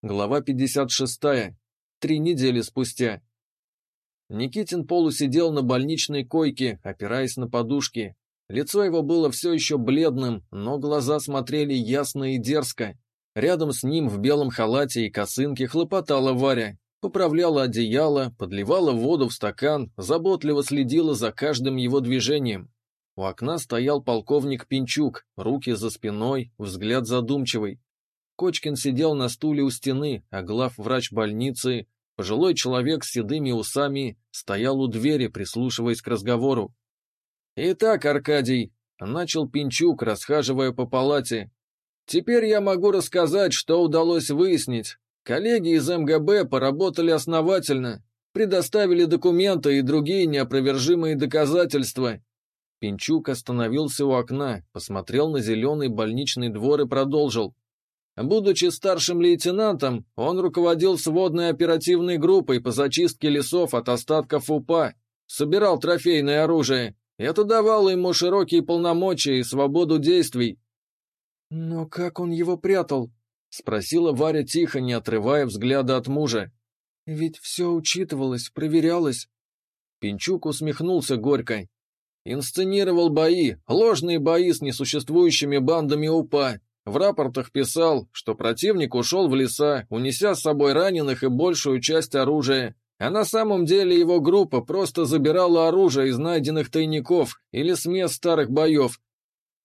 Глава 56. Три недели спустя. Никитин полусидел на больничной койке, опираясь на подушки. Лицо его было все еще бледным, но глаза смотрели ясно и дерзко. Рядом с ним в белом халате и косынке хлопотала Варя. Поправляла одеяло, подливала воду в стакан, заботливо следила за каждым его движением. У окна стоял полковник Пинчук, руки за спиной, взгляд задумчивый. Кочкин сидел на стуле у стены, а главврач больницы, пожилой человек с седыми усами, стоял у двери, прислушиваясь к разговору. «Итак, Аркадий», — начал Пинчук, расхаживая по палате, — «теперь я могу рассказать, что удалось выяснить. Коллеги из МГБ поработали основательно, предоставили документы и другие неопровержимые доказательства». Пинчук остановился у окна, посмотрел на зеленый больничный двор и продолжил. Будучи старшим лейтенантом, он руководил сводной оперативной группой по зачистке лесов от остатков УПА, собирал трофейное оружие. Это давало ему широкие полномочия и свободу действий. «Но как он его прятал?» — спросила Варя тихо, не отрывая взгляда от мужа. «Ведь все учитывалось, проверялось». Пинчук усмехнулся горько. «Инсценировал бои, ложные бои с несуществующими бандами УПА, в рапортах писал, что противник ушел в леса, унеся с собой раненых и большую часть оружия, а на самом деле его группа просто забирала оружие из найденных тайников или с мест старых боев.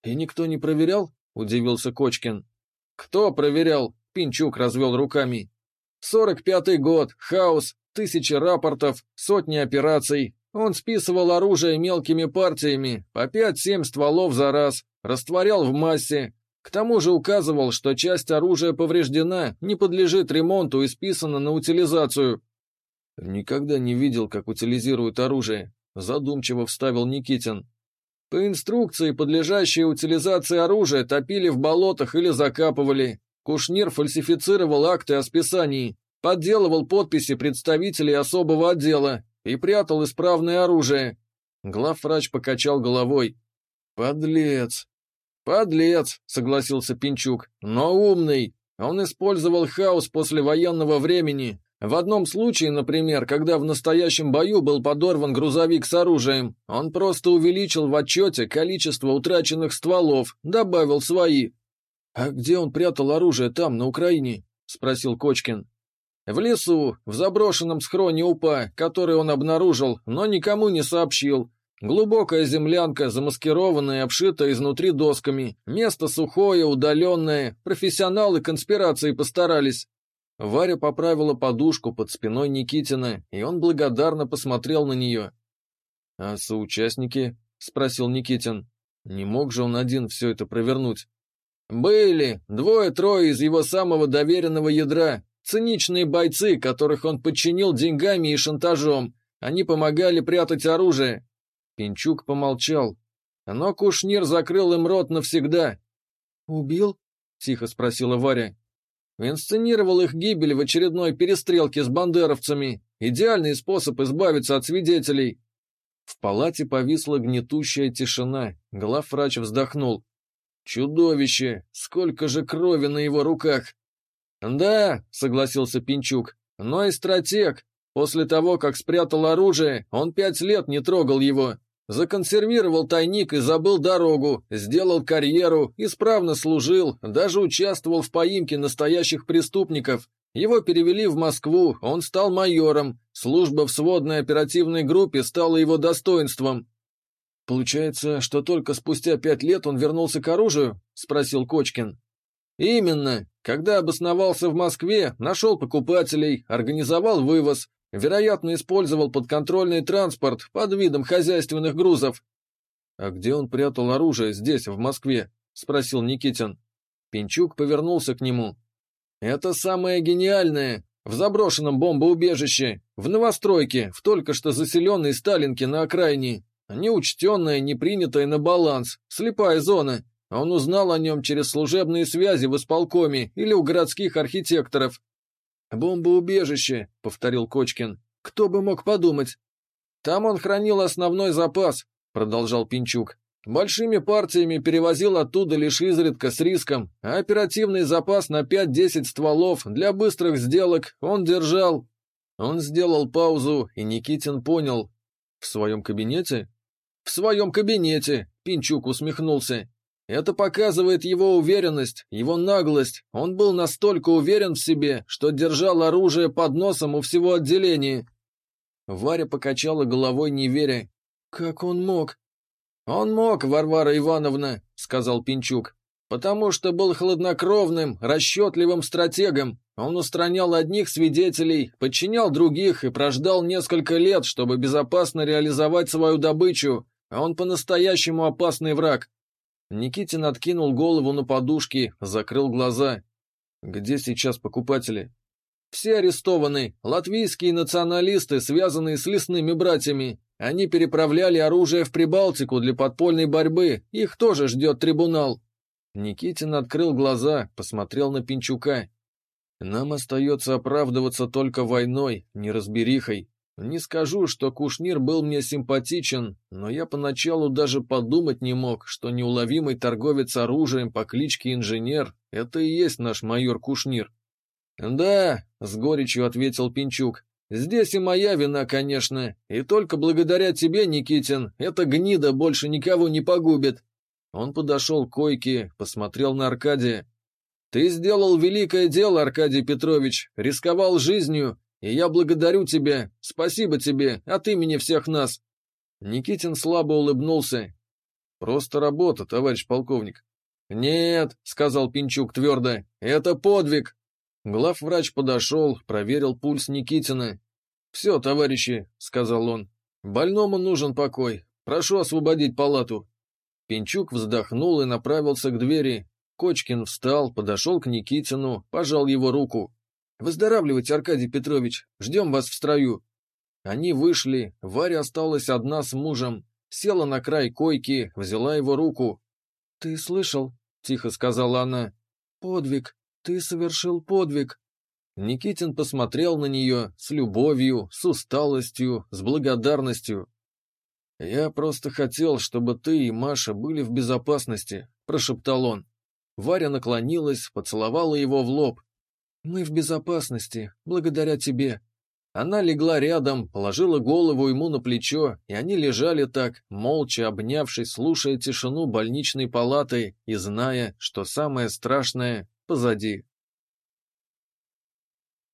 «И никто не проверял?» — удивился Кочкин. «Кто проверял?» — Пинчук развел руками. «Сорок пятый год, хаос, тысячи рапортов, сотни операций. Он списывал оружие мелкими партиями, по пять-семь стволов за раз, растворял в массе, к тому же указывал, что часть оружия повреждена, не подлежит ремонту и списана на утилизацию. Никогда не видел, как утилизируют оружие, задумчиво вставил Никитин. По инструкции, подлежащее утилизации оружия топили в болотах или закапывали. Кушнир фальсифицировал акты о списании, подделывал подписи представителей особого отдела и прятал исправное оружие. Главврач покачал головой. «Подлец! «Подлец», — согласился Пинчук, — «но умный. Он использовал хаос после военного времени. В одном случае, например, когда в настоящем бою был подорван грузовик с оружием, он просто увеличил в отчете количество утраченных стволов, добавил свои». «А где он прятал оружие там, на Украине?» — спросил Кочкин. «В лесу, в заброшенном схроне УПА, который он обнаружил, но никому не сообщил. Глубокая землянка, замаскированная и обшитая изнутри досками. Место сухое, удаленное. Профессионалы конспирации постарались. Варя поправила подушку под спиной Никитина, и он благодарно посмотрел на нее. «А соучастники?» — спросил Никитин. «Не мог же он один все это провернуть?» «Были. Двое-трое из его самого доверенного ядра. Циничные бойцы, которых он подчинил деньгами и шантажом. Они помогали прятать оружие. Пинчук помолчал. Но Кушнир закрыл им рот навсегда. «Убил?» — тихо спросила Варя. Инсценировал их гибель в очередной перестрелке с бандеровцами. Идеальный способ избавиться от свидетелей. В палате повисла гнетущая тишина. Главврач вздохнул. «Чудовище! Сколько же крови на его руках!» «Да», — согласился Пинчук, — «но и стратег. После того, как спрятал оружие, он пять лет не трогал его. Законсервировал тайник и забыл дорогу, сделал карьеру, исправно служил, даже участвовал в поимке настоящих преступников. Его перевели в Москву, он стал майором, служба в сводной оперативной группе стала его достоинством. «Получается, что только спустя пять лет он вернулся к оружию?» — спросил Кочкин. «Именно. Когда обосновался в Москве, нашел покупателей, организовал вывоз, Вероятно, использовал подконтрольный транспорт под видом хозяйственных грузов. «А где он прятал оружие здесь, в Москве?» — спросил Никитин. Пинчук повернулся к нему. «Это самое гениальное. В заброшенном бомбоубежище, в новостройке, в только что заселенной Сталинке на окраине. Неучтенная, не принятая на баланс, слепая зона. Он узнал о нем через служебные связи в исполкоме или у городских архитекторов. «Бомбоубежище», — повторил Кочкин. «Кто бы мог подумать?» «Там он хранил основной запас», — продолжал Пинчук. Большими партиями перевозил оттуда лишь изредка с риском, а оперативный запас на 5-10 стволов для быстрых сделок он держал. Он сделал паузу, и Никитин понял. В своем кабинете? В своем кабинете, Пинчук усмехнулся. Это показывает его уверенность, его наглость. Он был настолько уверен в себе, что держал оружие под носом у всего отделения. Варя покачала головой, не веря. «Как он мог?» «Он мог, Варвара Ивановна», — сказал Пинчук, «потому что был хладнокровным, расчетливым стратегом. Он устранял одних свидетелей, подчинял других и прождал несколько лет, чтобы безопасно реализовать свою добычу. А он по-настоящему опасный враг». Никитин откинул голову на подушки, закрыл глаза. «Где сейчас покупатели?» «Все арестованы. Латвийские националисты, связанные с лесными братьями. Они переправляли оружие в Прибалтику для подпольной борьбы, их тоже ждет трибунал. Никитин открыл глаза, посмотрел на Пинчука. Нам остается оправдываться только войной, неразберихой. Не скажу, что Кушнир был мне симпатичен, но я поначалу даже подумать не мог, что неуловимый торговец оружием по кличке Инженер — это и есть наш майор Кушнир. «Да», — с горечью ответил Пинчук, Здесь и моя вина, конечно, и только благодаря тебе, Никитин, эта гнида больше никого не погубит. Он подошел к койке, посмотрел на Аркадия. Ты сделал великое дело, Аркадий Петрович, рисковал жизнью, и я благодарю тебя, спасибо тебе, от имени всех нас. Никитин слабо улыбнулся. Просто работа, товарищ полковник. Нет, сказал Пинчук твердо, это подвиг. Главврач подошел, проверил пульс Никитина. «Все, товарищи», — сказал он, — «больному нужен покой. Прошу освободить палату». Пинчук вздохнул и направился к двери. Кочкин встал, подошел к Никитину, пожал его руку. «Выздоравливайте, Аркадий Петрович, ждем вас в строю». Они вышли, Варя осталась одна с мужем, села на край койки, взяла его руку. «Ты слышал?» — тихо сказала она. «Подвиг, ты совершил подвиг». Никитин посмотрел на нее с любовью, с усталостью, с благодарностью. «Я просто хотел, чтобы ты и Маша были в безопасности», — прошептал он. Варя наклонилась, поцеловала его в лоб. «Мы в безопасности, благодаря тебе». Она легла рядом, положила голову ему на плечо, и они лежали так, молча обнявшись, слушая тишину больничной палаты и зная, что самое страшное позади.